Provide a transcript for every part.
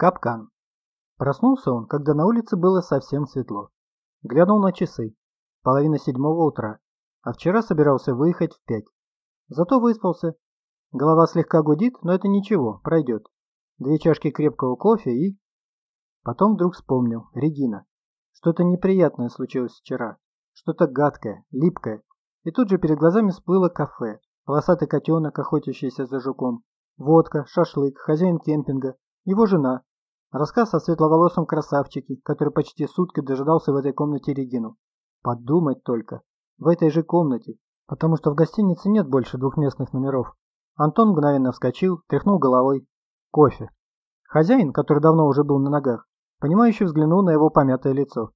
Капкан. Проснулся он, когда на улице было совсем светло. Глянул на часы. Половина седьмого утра. А вчера собирался выехать в пять. Зато выспался. Голова слегка гудит, но это ничего, пройдет. Две чашки крепкого кофе и... Потом вдруг вспомнил. Регина. Что-то неприятное случилось вчера. Что-то гадкое, липкое. И тут же перед глазами всплыло кафе. Волосатый котенок, охотящийся за жуком. Водка, шашлык, хозяин кемпинга. Его жена, Рассказ о светловолосом красавчике, который почти сутки дожидался в этой комнате Регину. Подумать только. В этой же комнате. Потому что в гостинице нет больше двухместных номеров. Антон мгновенно вскочил, тряхнул головой. Кофе. Хозяин, который давно уже был на ногах, понимающе взглянул на его помятое лицо.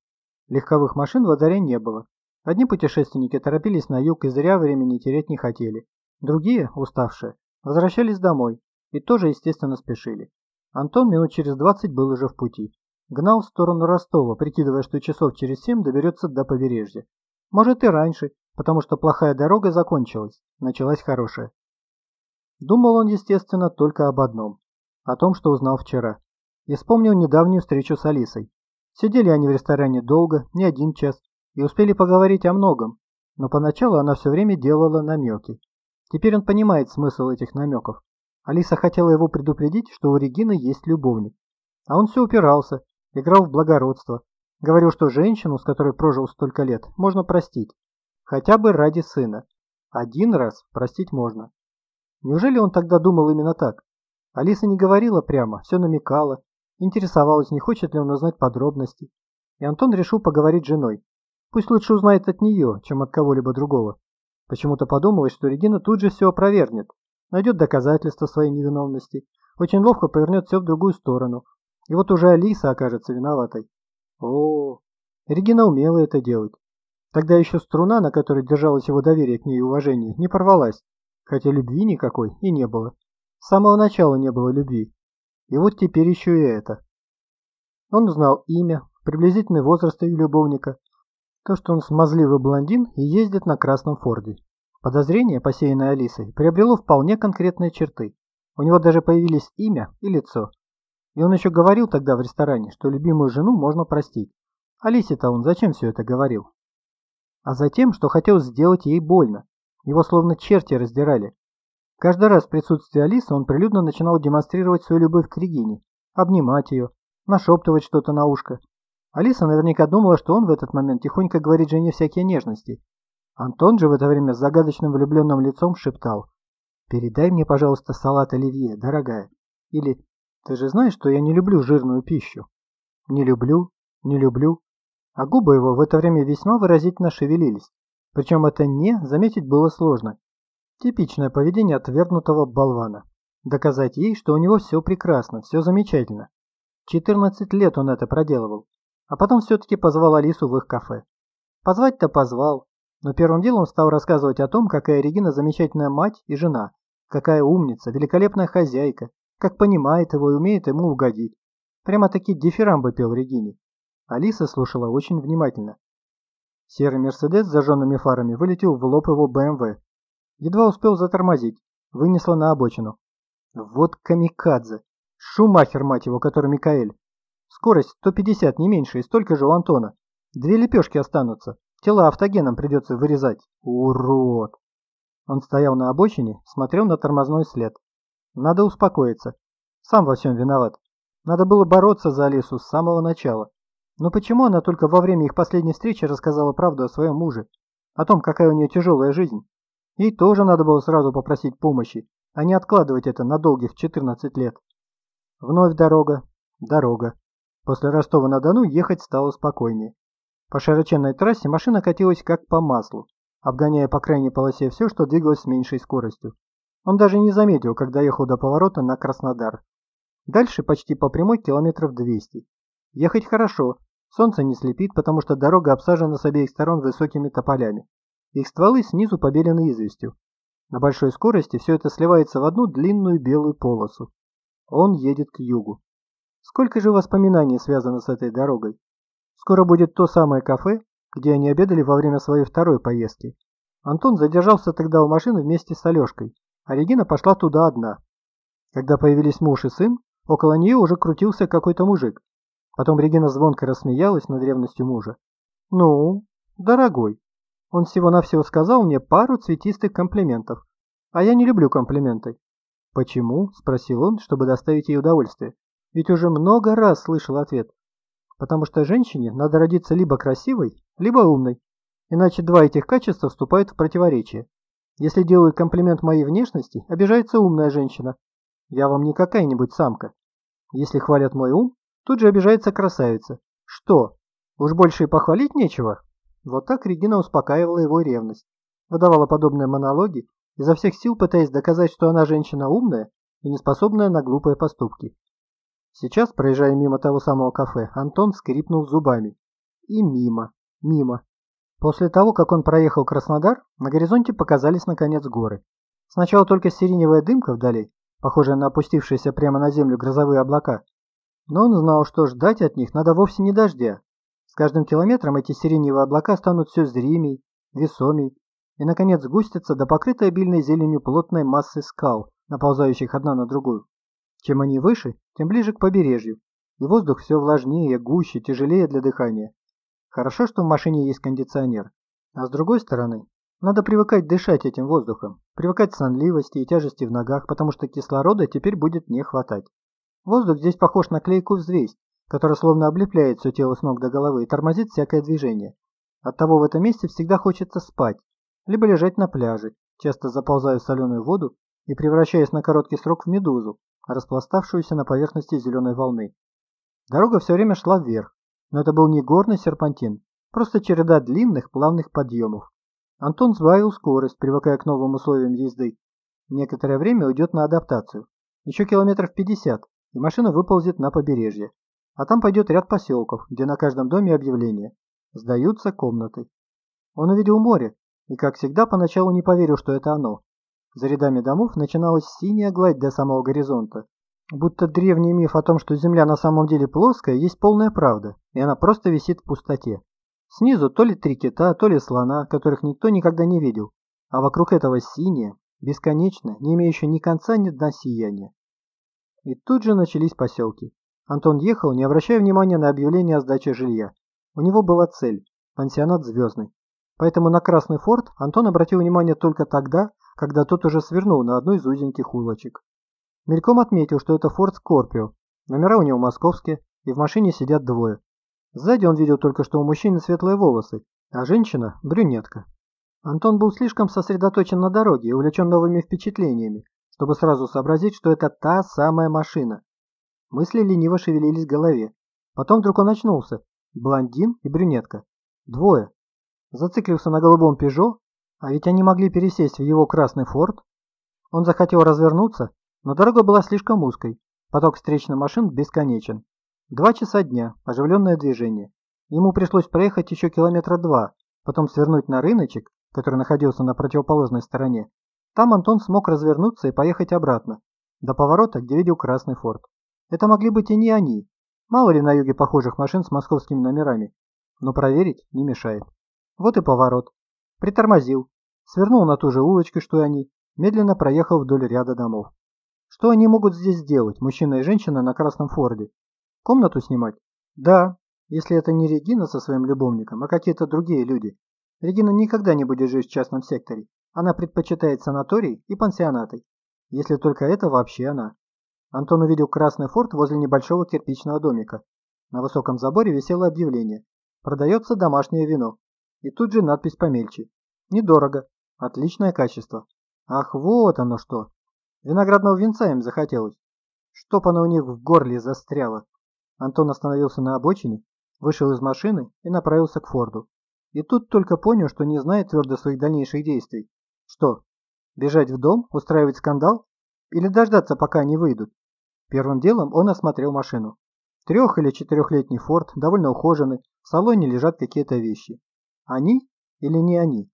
Легковых машин во дворе не было. Одни путешественники торопились на юг и зря времени терять не хотели. Другие, уставшие, возвращались домой и тоже, естественно, спешили. Антон минут через двадцать был уже в пути. Гнал в сторону Ростова, прикидывая, что часов через семь доберется до побережья. Может и раньше, потому что плохая дорога закончилась, началась хорошая. Думал он, естественно, только об одном. О том, что узнал вчера. И вспомнил недавнюю встречу с Алисой. Сидели они в ресторане долго, не один час, и успели поговорить о многом, но поначалу она все время делала намеки. Теперь он понимает смысл этих намеков. Алиса хотела его предупредить, что у Регины есть любовник. А он все упирался, играл в благородство. Говорил, что женщину, с которой прожил столько лет, можно простить. Хотя бы ради сына. Один раз простить можно. Неужели он тогда думал именно так? Алиса не говорила прямо, все намекала, интересовалась, не хочет ли он узнать подробности. И Антон решил поговорить с женой. Пусть лучше узнает от нее, чем от кого-либо другого. Почему-то подумалось, что Регина тут же все опровергнет, найдет доказательства своей невиновности, очень ловко повернет все в другую сторону. И вот уже Алиса окажется виноватой. О, Регина умела это делать. Тогда еще струна, на которой держалось его доверие к ней и уважение, не порвалась, хотя любви никакой и не было. С самого начала не было любви. И вот теперь еще и это. Он знал имя, приблизительный возраст ее любовника, то, что он смазливый блондин и ездит на красном форде. Подозрение, посеянное Алисой, приобрело вполне конкретные черты. У него даже появились имя и лицо. И он еще говорил тогда в ресторане, что любимую жену можно простить. Алисе-то он зачем все это говорил? А затем, что хотел сделать ей больно. Его словно черти раздирали. Каждый раз в присутствии Алисы он прилюдно начинал демонстрировать свою любовь к Регине, обнимать ее, нашептывать что-то на ушко. Алиса наверняка думала, что он в этот момент тихонько говорит жене всякие нежности, Антон же в это время с загадочным влюбленным лицом шептал. «Передай мне, пожалуйста, салат оливье, дорогая». Или «Ты же знаешь, что я не люблю жирную пищу». «Не люблю, не люблю». А губы его в это время весьма выразительно шевелились. Причем это «не» заметить было сложно. Типичное поведение отвергнутого болвана. Доказать ей, что у него все прекрасно, все замечательно. 14 лет он это проделывал. А потом все-таки позвал Алису в их кафе. Позвать-то позвал, но первым делом стал рассказывать о том, какая Регина замечательная мать и жена, какая умница, великолепная хозяйка, как понимает его и умеет ему угодить. Прямо-таки дифирамбы пел Регине. Алиса слушала очень внимательно. Серый Мерседес с зажженными фарами вылетел в лоб его БМВ. Едва успел затормозить, вынесло на обочину. Вот камикадзе. Шумахер, мать его, который Микаэль. Скорость 150, не меньше, и столько же у Антона. Две лепешки останутся. Тела автогеном придется вырезать. Урод! Он стоял на обочине, смотрел на тормозной след. Надо успокоиться. Сам во всем виноват. Надо было бороться за Алису с самого начала. Но почему она только во время их последней встречи рассказала правду о своем муже? О том, какая у нее тяжелая жизнь? Ей тоже надо было сразу попросить помощи, а не откладывать это на долгих 14 лет. Вновь дорога, дорога. После Ростова-на-Дону ехать стало спокойнее. По широченной трассе машина катилась как по маслу, обгоняя по крайней полосе все, что двигалось с меньшей скоростью. Он даже не заметил, когда ехал до поворота на Краснодар. Дальше почти по прямой километров 200. Ехать хорошо, солнце не слепит, потому что дорога обсажена с обеих сторон высокими тополями. Их стволы снизу побелены известью. На большой скорости все это сливается в одну длинную белую полосу. Он едет к югу. Сколько же воспоминаний связано с этой дорогой? Скоро будет то самое кафе, где они обедали во время своей второй поездки. Антон задержался тогда у машины вместе с Алешкой, а Регина пошла туда одна. Когда появились муж и сын, Около нее уже крутился какой-то мужик. Потом Регина звонко рассмеялась над ревностью мужа. «Ну, дорогой, он всего-навсего сказал мне пару цветистых комплиментов. А я не люблю комплименты». «Почему?» – спросил он, чтобы доставить ей удовольствие. Ведь уже много раз слышал ответ. «Потому что женщине надо родиться либо красивой, либо умной. Иначе два этих качества вступают в противоречие. Если делают комплимент моей внешности, обижается умная женщина. Я вам не какая-нибудь самка. Если хвалят мой ум, тут же обижается красавица. Что, уж больше и похвалить нечего? Вот так Регина успокаивала его ревность. Выдавала подобные монологи, изо всех сил пытаясь доказать, что она женщина умная и не способная на глупые поступки. Сейчас, проезжая мимо того самого кафе, Антон скрипнул зубами. И мимо, мимо. После того, как он проехал Краснодар, на горизонте показались наконец горы. Сначала только сиреневая дымка вдали, похожая на опустившиеся прямо на землю грозовые облака. Но он знал, что ждать от них надо вовсе не дождя. С каждым километром эти сиреневые облака станут все зримей, весомей, и, наконец, сгустятся до покрытой обильной зеленью плотной массы скал, наползающих одна на другую. Чем они выше, тем ближе к побережью, и воздух все влажнее, гуще, тяжелее для дыхания. Хорошо, что в машине есть кондиционер. А с другой стороны, надо привыкать дышать этим воздухом, привыкать к сонливости и тяжести в ногах, потому что кислорода теперь будет не хватать. Воздух здесь похож на клейкую взвесь, которая словно облепляет все тело с ног до головы и тормозит всякое движение. Оттого в этом месте всегда хочется спать, либо лежать на пляже, часто заползая в соленую воду и превращаясь на короткий срок в медузу, распластавшуюся на поверхности зеленой волны. Дорога все время шла вверх, но это был не горный серпантин, просто череда длинных плавных подъемов. Антон сбавил скорость, привыкая к новым условиям езды. Некоторое время уйдет на адаптацию. Еще километров 50, и машина выползет на побережье. А там пойдет ряд поселков, где на каждом доме объявление. Сдаются комнаты. Он увидел море, и, как всегда, поначалу не поверил, что это оно. За рядами домов начиналась синяя гладь до самого горизонта, Будто древний миф о том, что Земля на самом деле плоская, есть полная правда, и она просто висит в пустоте. Снизу то ли три кита, то ли слона, которых никто никогда не видел, а вокруг этого синее, бесконечно, не имеющее ни конца, ни дна сияния. И тут же начались поселки. Антон ехал, не обращая внимания на объявление о сдаче жилья. У него была цель – пансионат «Звездный». Поэтому на Красный форт Антон обратил внимание только тогда, когда тот уже свернул на одну из узеньких улочек. Мельком отметил, что это Ford Scorpio. Номера у него московские, и в машине сидят двое. Сзади он видел только, что у мужчины светлые волосы, а женщина – брюнетка. Антон был слишком сосредоточен на дороге и увлечен новыми впечатлениями, чтобы сразу сообразить, что это та самая машина. Мысли лениво шевелились в голове. Потом вдруг он очнулся. Блондин и брюнетка. Двое. Зациклился на голубом «Пежо», а ведь они могли пересесть в его красный «Форд». Он захотел развернуться, но дорога была слишком узкой, поток встречных машин бесконечен. Два часа дня, оживленное движение. Ему пришлось проехать еще километра два, потом свернуть на рыночек, который находился на противоположной стороне. Там Антон смог развернуться и поехать обратно, до поворота, где видел красный форт. Это могли быть и не они. Мало ли на юге похожих машин с московскими номерами. Но проверить не мешает. Вот и поворот. Притормозил. Свернул на ту же улочку, что и они. Медленно проехал вдоль ряда домов. Что они могут здесь сделать, мужчина и женщина на красном форде? Комнату снимать? Да, если это не Регина со своим любовником, а какие-то другие люди. Регина никогда не будет жить в частном секторе. Она предпочитает санаторий и пансионаты. Если только это вообще она. Антон увидел красный форт возле небольшого кирпичного домика. На высоком заборе висело объявление. Продается домашнее вино. И тут же надпись помельче. Недорого. Отличное качество. Ах, вот оно что. Виноградного венца им захотелось. Чтоб оно у них в горле застряло. Антон остановился на обочине, вышел из машины и направился к Форду. И тут только понял, что не знает твердо своих дальнейших действий. Что, бежать в дом, устраивать скандал? Или дождаться, пока они выйдут? Первым делом он осмотрел машину. Трех- или четырехлетний Форд, довольно ухоженный, в салоне лежат какие-то вещи. Они или не они?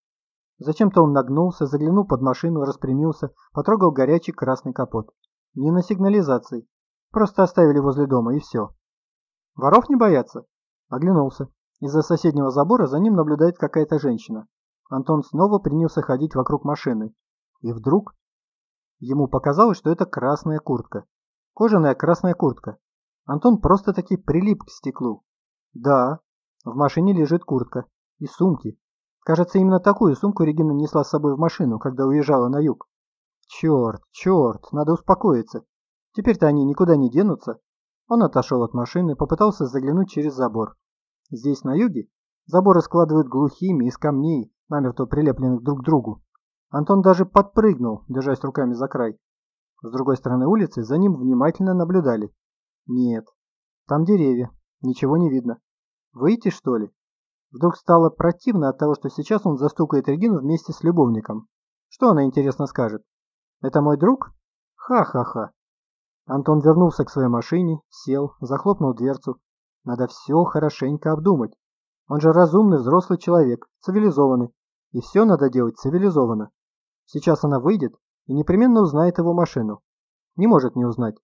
Зачем-то он нагнулся, заглянул под машину, распрямился, потрогал горячий красный капот. Не на сигнализации. Просто оставили возле дома, и все. Воров не боятся? Оглянулся. Из-за соседнего забора за ним наблюдает какая-то женщина. Антон снова принялся ходить вокруг машины. И вдруг ему показалось, что это красная куртка. Кожаная красная куртка. Антон просто-таки прилип к стеклу. Да, в машине лежит куртка. И сумки. Кажется, именно такую сумку Регина несла с собой в машину, когда уезжала на юг. Черт, черт, надо успокоиться. Теперь-то они никуда не денутся. Он отошел от машины, попытался заглянуть через забор. Здесь, на юге, заборы складывают глухими из камней, намертво прилепленных друг к другу. Антон даже подпрыгнул, держась руками за край. С другой стороны улицы за ним внимательно наблюдали. Нет, там деревья, ничего не видно. Выйти, что ли? Вдруг стало противно от того, что сейчас он застукает Регину вместе с любовником. Что она, интересно, скажет? Это мой друг? Ха-ха-ха. Антон вернулся к своей машине, сел, захлопнул дверцу. Надо все хорошенько обдумать. Он же разумный взрослый человек, цивилизованный. И все надо делать цивилизованно. Сейчас она выйдет и непременно узнает его машину. Не может не узнать.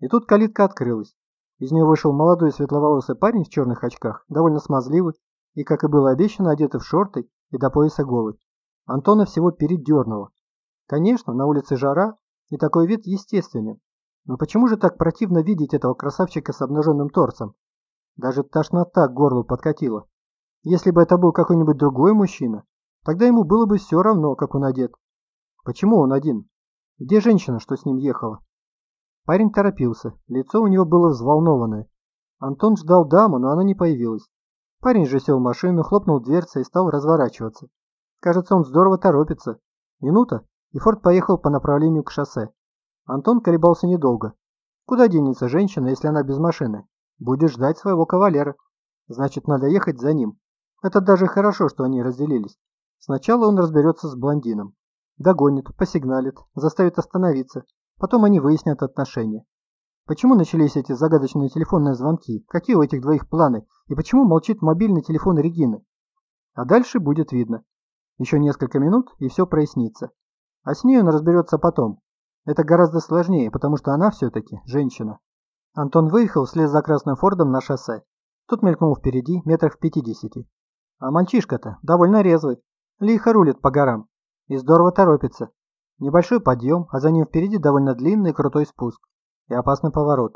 И тут калитка открылась. Из нее вышел молодой светловолосый парень в черных очках, довольно смазливый, и, как и было обещано, одетый в шорты и до пояса голый. Антона всего передернуло. Конечно, на улице жара, и такой вид естественен. Но почему же так противно видеть этого красавчика с обнаженным торцем? Даже тошнота к горлу подкатила. Если бы это был какой-нибудь другой мужчина, тогда ему было бы все равно, как он одет. Почему он один? Где женщина, что с ним ехала? Парень торопился, лицо у него было взволнованное. Антон ждал даму, но она не появилась. Парень же сел в машину, хлопнул дверцей и стал разворачиваться. Кажется, он здорово торопится. Минута, и Форд поехал по направлению к шоссе. Антон колебался недолго. Куда денется женщина, если она без машины? Будет ждать своего кавалера. Значит, надо ехать за ним. Это даже хорошо, что они разделились. Сначала он разберется с блондином. Догонит, посигналит, заставит остановиться. Потом они выяснят отношения. Почему начались эти загадочные телефонные звонки? Какие у этих двоих планы? И почему молчит мобильный телефон Регины? А дальше будет видно. Еще несколько минут, и все прояснится. А с ней он разберется потом, это гораздо сложнее, потому что она все-таки женщина. Антон выехал вслед за красным фордом на шоссе. Тут мелькнул впереди, метрах в пятидесяти. А мальчишка-то довольно резвый. Лихо рулит по горам. И здорово торопится. Небольшой подъем, а за ним впереди довольно длинный крутой спуск. И опасный поворот.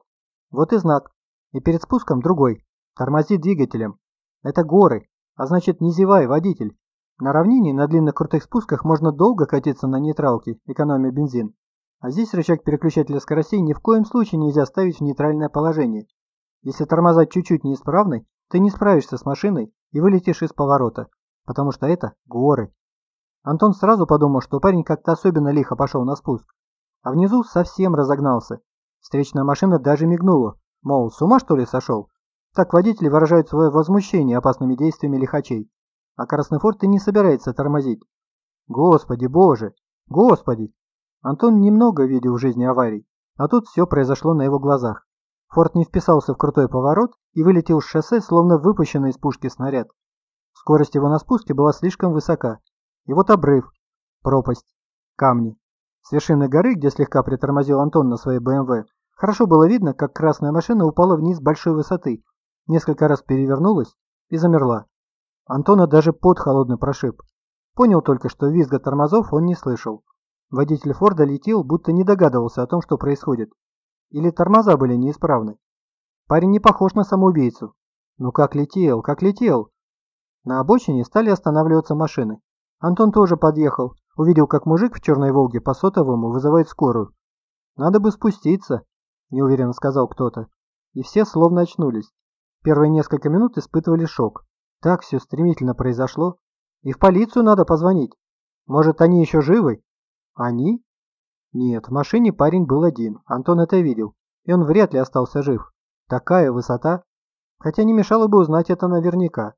Вот и знак. И перед спуском другой. Тормози двигателем. Это горы, а значит не зевай, водитель. На равнине на длинных крутых спусках можно долго катиться на нейтралке, экономя бензин. А здесь рычаг переключателя скоростей ни в коем случае нельзя ставить в нейтральное положение. Если тормоза чуть-чуть неисправны, ты не справишься с машиной и вылетишь из поворота, потому что это горы. Антон сразу подумал, что парень как-то особенно лихо пошел на спуск, а внизу совсем разогнался. Встречная машина даже мигнула, мол, с ума что ли сошел? Так водители выражают свое возмущение опасными действиями лихачей. А Красный Форд и не собирается тормозить. Господи боже, господи, Антон немного видел в жизни аварий, а тут все произошло на его глазах. Форд не вписался в крутой поворот и вылетел с шоссе, словно выпущенный из пушки снаряд. Скорость его на спуске была слишком высока. И вот обрыв, пропасть, камни. С вершины горы, где слегка притормозил Антон на своей БМВ, хорошо было видно, как красная машина упала вниз с большой высоты, несколько раз перевернулась и замерла. Антона даже под холодный прошиб. Понял только, что визга тормозов он не слышал. Водитель Форда летел, будто не догадывался о том, что происходит. Или тормоза были неисправны. Парень не похож на самоубийцу. Ну как летел, как летел. На обочине стали останавливаться машины. Антон тоже подъехал, увидел, как мужик в черной «Волге» по сотовому вызывает скорую. «Надо бы спуститься», – неуверенно сказал кто-то. И все словно очнулись. Первые несколько минут испытывали шок. Так все стремительно произошло. И в полицию надо позвонить. Может, они еще живы? Они? Нет, в машине парень был один, Антон это видел, и он вряд ли остался жив. Такая высота. Хотя не мешало бы узнать это наверняка.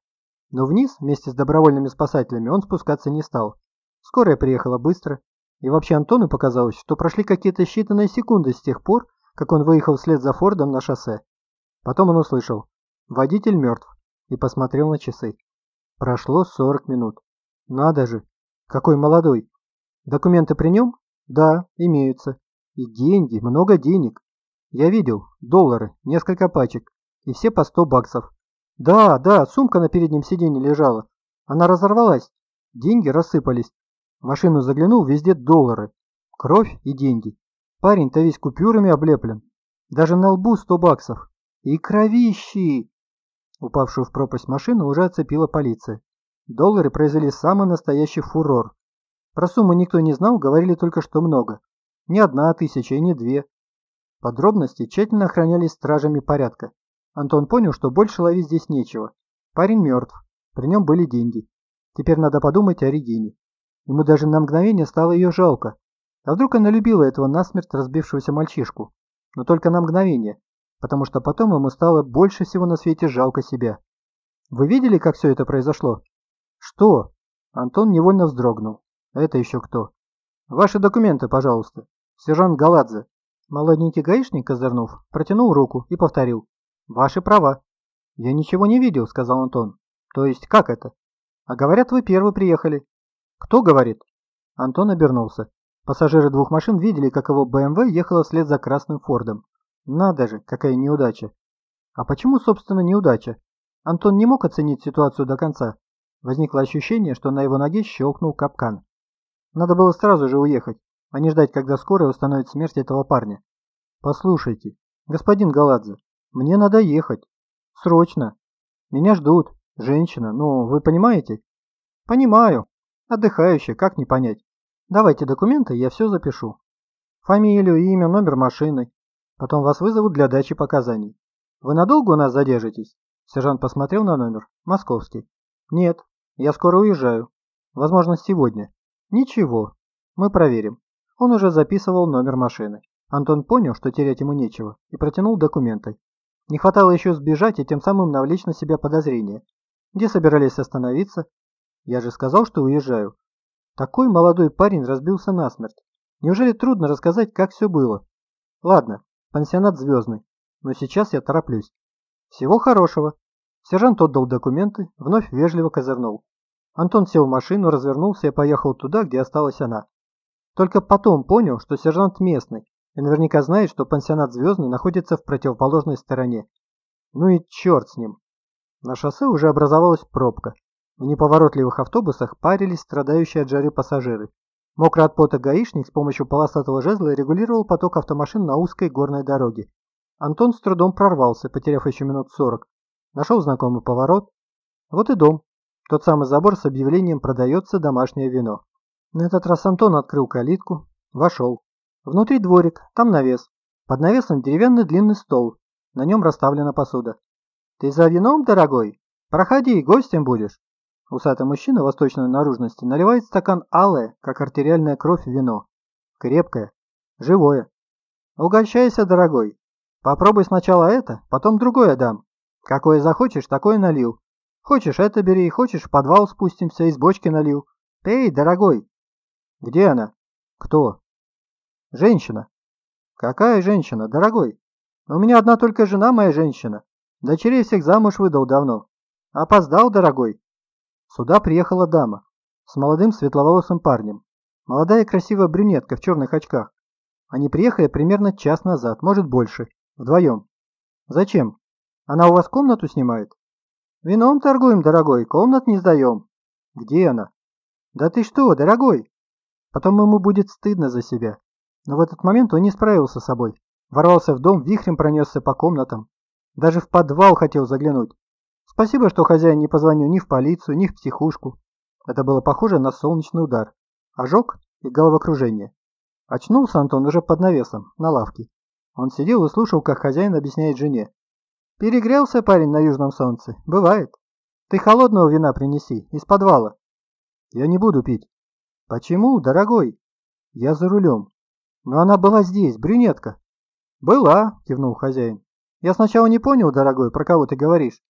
Но вниз, вместе с добровольными спасателями, он спускаться не стал. Скорая приехала быстро, и вообще Антону показалось, что прошли какие-то считанные секунды с тех пор, как он выехал вслед за Фордом на шоссе. Потом он услышал «Водитель мертв» и посмотрел на часы. Прошло 40 минут. Надо же, какой молодой. Документы при нем? Да, имеются. И деньги, много денег. Я видел, доллары, несколько пачек. И все по 100 баксов. Да, да, сумка на переднем сиденье лежала. Она разорвалась. Деньги рассыпались. В машину заглянул, везде доллары. Кровь и деньги. Парень-то весь купюрами облеплен. Даже на лбу сто баксов. И кровищи! Упавшую в пропасть машину уже оцепила полиция. Доллары произвели самый настоящий фурор. Про сумму никто не знал, говорили только, что много. Не одна тысяча и не две. Подробности тщательно охранялись стражами порядка. Антон понял, что больше ловить здесь нечего. Парень мертв. При нем были деньги. Теперь надо подумать о Регине. Ему даже на мгновение стало ее жалко. А вдруг она любила этого насмерть разбившегося мальчишку? Но только на мгновение, потому что потом ему стало больше всего на свете жалко себя. Вы видели, как все это произошло? Что? Антон невольно вздрогнул. Это еще кто? Ваши документы, пожалуйста. Сержант Галадзе. Молоденький гаишник, козырнув, протянул руку и повторил. Ваши права. Я ничего не видел, сказал Антон. То есть, как это? А говорят, вы первый приехали. Кто говорит? Антон обернулся. Пассажиры двух машин видели, как его БМВ ехала вслед за красным Фордом. Надо же, какая неудача. А почему, собственно, неудача? Антон не мог оценить ситуацию до конца. Возникло ощущение, что на его ноге щелкнул капкан. Надо было сразу же уехать, а не ждать, когда скорая установит смерть этого парня. Послушайте, господин Галадзе, мне надо ехать. Срочно. Меня ждут. Женщина, ну, вы понимаете? Понимаю. Отдыхающая, как не понять. Давайте документы, я все запишу. Фамилию, имя, номер машины. Потом вас вызовут для дачи показаний. Вы надолго у нас задержитесь? Сержант посмотрел на номер. Московский. Нет, я скоро уезжаю. Возможно, сегодня. Ничего. Мы проверим. Он уже записывал номер машины. Антон понял, что терять ему нечего, и протянул документы. Не хватало еще сбежать и тем самым навлечь на себя подозрения. Где собирались остановиться? Я же сказал, что уезжаю. Такой молодой парень разбился насмерть. Неужели трудно рассказать, как все было? Ладно, пансионат звездный, но сейчас я тороплюсь. Всего хорошего. Сержант отдал документы, вновь вежливо козырнул. Антон сел в машину, развернулся и поехал туда, где осталась она. Только потом понял, что сержант местный, и наверняка знает, что пансионат звездный находится в противоположной стороне. Ну и черт с ним. На шоссе уже образовалась пробка. В неповоротливых автобусах парились страдающие от жары пассажиры. Мокрый от пота гаишник с помощью полосатого жезла регулировал поток автомашин на узкой горной дороге. Антон с трудом прорвался, потеряв еще минут сорок. Нашел знакомый поворот. Вот и дом. Тот самый забор с объявлением «Продается домашнее вино». На этот раз Антон открыл калитку, вошел. Внутри дворик, там навес. Под навесом деревянный длинный стол. На нем расставлена посуда. «Ты за вином, дорогой? Проходи, гостем будешь». Усатый мужчина восточной наружности наливает стакан алое, как артериальная кровь, вино. Крепкое, живое. Угощайся, дорогой. Попробуй сначала это, потом другое дам. Какое захочешь, такое налил. Хочешь это бери, хочешь в подвал спустимся, из бочки налил. Пей, дорогой. Где она? Кто? Женщина. Какая женщина, дорогой? У меня одна только жена моя женщина. Дочерей всех замуж выдал давно. Опоздал, дорогой. Сюда приехала дама с молодым светловолосым парнем. Молодая красивая брюнетка в черных очках. Они приехали примерно час назад, может больше, вдвоем. Зачем? Она у вас комнату снимает? Вином торгуем, дорогой, комнат не сдаем. Где она? Да ты что, дорогой? Потом ему будет стыдно за себя. Но в этот момент он не справился с собой. Ворвался в дом, вихрем пронесся по комнатам. Даже в подвал хотел заглянуть. Спасибо, что хозяин не позвонил ни в полицию, ни в психушку. Это было похоже на солнечный удар. Ожог и головокружение. Очнулся Антон уже под навесом, на лавке. Он сидел и слушал, как хозяин объясняет жене. «Перегрелся парень на южном солнце. Бывает. Ты холодного вина принеси, из подвала». «Я не буду пить». «Почему, дорогой?» «Я за рулем». «Но она была здесь, брюнетка». «Была», — кивнул хозяин. «Я сначала не понял, дорогой, про кого ты говоришь.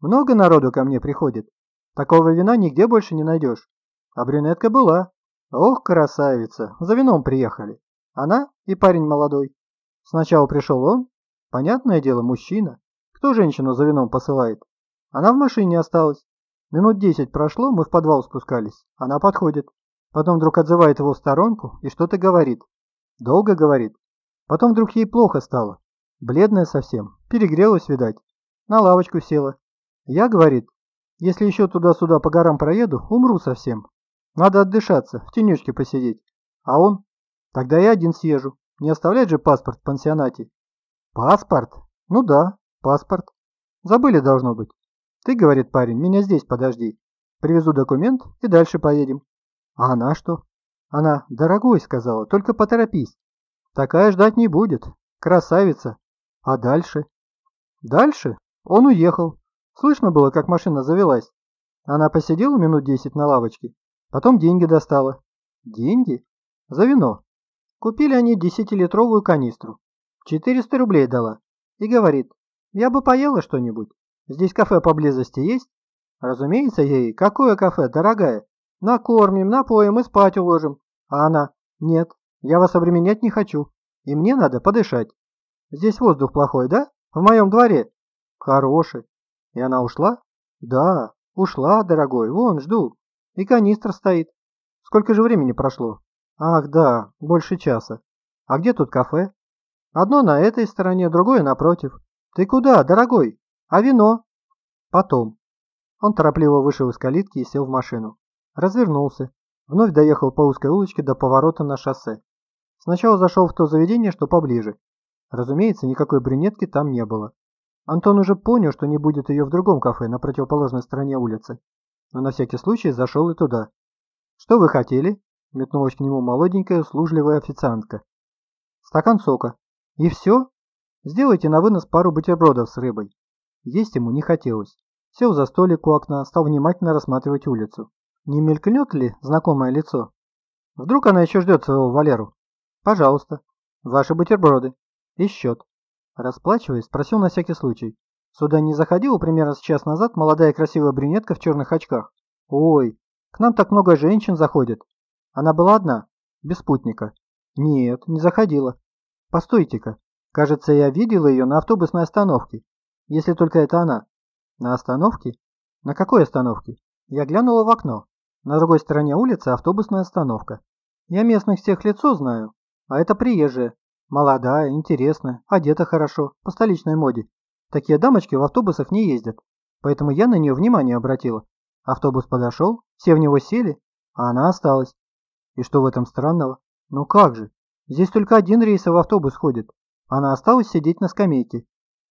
Много народу ко мне приходит. Такого вина нигде больше не найдешь. А брюнетка была. Ох, красавица, за вином приехали. Она и парень молодой. Сначала пришел он. Понятное дело, мужчина. Кто женщину за вином посылает? Она в машине осталась. Минут десять прошло, мы в подвал спускались. Она подходит. Потом вдруг отзывает его в сторонку и что-то говорит. Долго говорит. Потом вдруг ей плохо стало. Бледная совсем. Перегрелась, видать. На лавочку села. Я, говорит, если еще туда-сюда по горам проеду, умру совсем. Надо отдышаться, в тенечке посидеть. А он? Тогда я один съезжу. Не оставлять же паспорт в пансионате. Паспорт? Ну да, паспорт. Забыли, должно быть. Ты, говорит парень, меня здесь подожди. Привезу документ и дальше поедем. А она что? Она, дорогой, сказала, только поторопись. Такая ждать не будет. Красавица. А дальше? Дальше? Он уехал. Слышно было, как машина завелась. Она посидела минут десять на лавочке, потом деньги достала. Деньги? За вино. Купили они десятилитровую канистру. 400 рублей дала. И говорит, я бы поела что-нибудь. Здесь кафе поблизости есть? Разумеется, ей. Какое кафе, дорогая? Накормим, напоим и спать уложим. А она, нет, я вас обременять не хочу. И мне надо подышать. Здесь воздух плохой, да? В моем дворе? Хороший. И она ушла? Да, ушла, дорогой. Вон, жду. И канистра стоит. Сколько же времени прошло? Ах, да, больше часа. А где тут кафе? Одно на этой стороне, другое напротив. Ты куда, дорогой? А вино? Потом. Он торопливо вышел из калитки и сел в машину. Развернулся. Вновь доехал по узкой улочке до поворота на шоссе. Сначала зашел в то заведение, что поближе. Разумеется, никакой брюнетки там не было. Антон уже понял, что не будет ее в другом кафе на противоположной стороне улицы. Но на всякий случай зашел и туда. «Что вы хотели?» – метнулась к нему молоденькая услужливая официантка. «Стакан сока. И все? Сделайте на вынос пару бутербродов с рыбой. Есть ему не хотелось. Сел за столик у окна, стал внимательно рассматривать улицу. Не мелькнет ли знакомое лицо? Вдруг она еще ждет своего Валеру? Пожалуйста. Ваши бутерброды. И счет. Расплачиваясь, спросил на всякий случай. Сюда не заходила примерно с час назад молодая красивая брюнетка в черных очках? Ой, к нам так много женщин заходит. Она была одна, без спутника. Нет, не заходила. Постойте-ка, кажется, я видела ее на автобусной остановке. Если только это она. На остановке? На какой остановке? Я глянула в окно. На другой стороне улицы автобусная остановка. Я местных всех лицо знаю, а это приезжая. Молодая, интересная, одета хорошо, по столичной моде. Такие дамочки в автобусах не ездят. Поэтому я на нее внимание обратила. Автобус подошел, все в него сели, а она осталась. И что в этом странного? Ну как же? Здесь только один рейсовый автобус ходит. Она осталась сидеть на скамейке.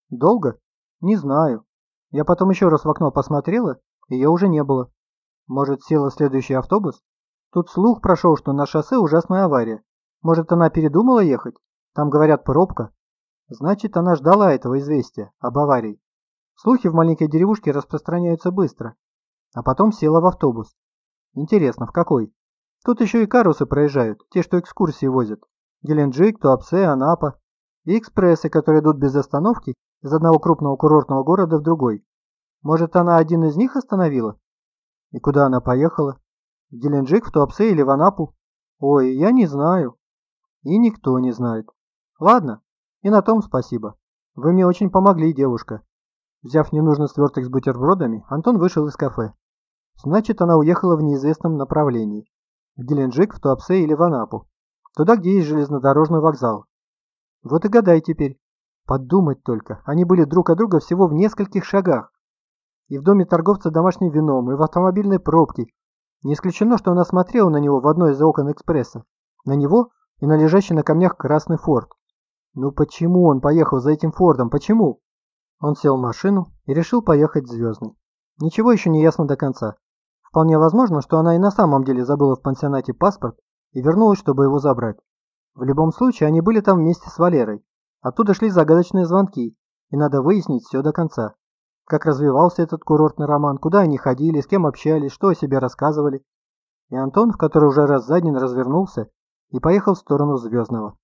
Долго? Не знаю. Я потом еще раз в окно посмотрела, ее уже не было. Может, села следующий автобус? Тут слух прошел, что на шоссе ужасная авария. Может, она передумала ехать? Там, говорят, пробка. Значит, она ждала этого известия об аварии. Слухи в маленькой деревушке распространяются быстро. А потом села в автобус. Интересно, в какой? Тут еще и карусы проезжают, те, что экскурсии возят. Геленджик, Туапсе, Анапа. И экспрессы, которые идут без остановки из одного крупного курортного города в другой. Может, она один из них остановила? И куда она поехала? В Геленджик, в Туапсе или в Анапу? Ой, я не знаю. И никто не знает. Ладно, и на том спасибо. Вы мне очень помогли, девушка. Взяв ненужный сверток с бутербродами, Антон вышел из кафе. Значит, она уехала в неизвестном направлении. В Геленджик, в Туапсе или в Анапу. Туда, где есть железнодорожный вокзал. Вот и гадай теперь. Подумать только, они были друг от друга всего в нескольких шагах. И в доме торговца домашним вином, и в автомобильной пробке. Не исключено, что она смотрела на него в одной из окон экспресса. На него и на лежащий на камнях красный форт. Ну почему он поехал за этим фордом? Почему? Он сел в машину и решил поехать в Звездный. Ничего еще не ясно до конца. Вполне возможно, что она и на самом деле забыла в пансионате паспорт и вернулась, чтобы его забрать. В любом случае, они были там вместе с Валерой. Оттуда шли загадочные звонки, и надо выяснить все до конца. Как развивался этот курортный роман, куда они ходили, с кем общались, что о себе рассказывали. И Антон, в который уже раз за развернулся, и поехал в сторону Звездного.